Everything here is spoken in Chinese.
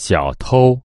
小偷。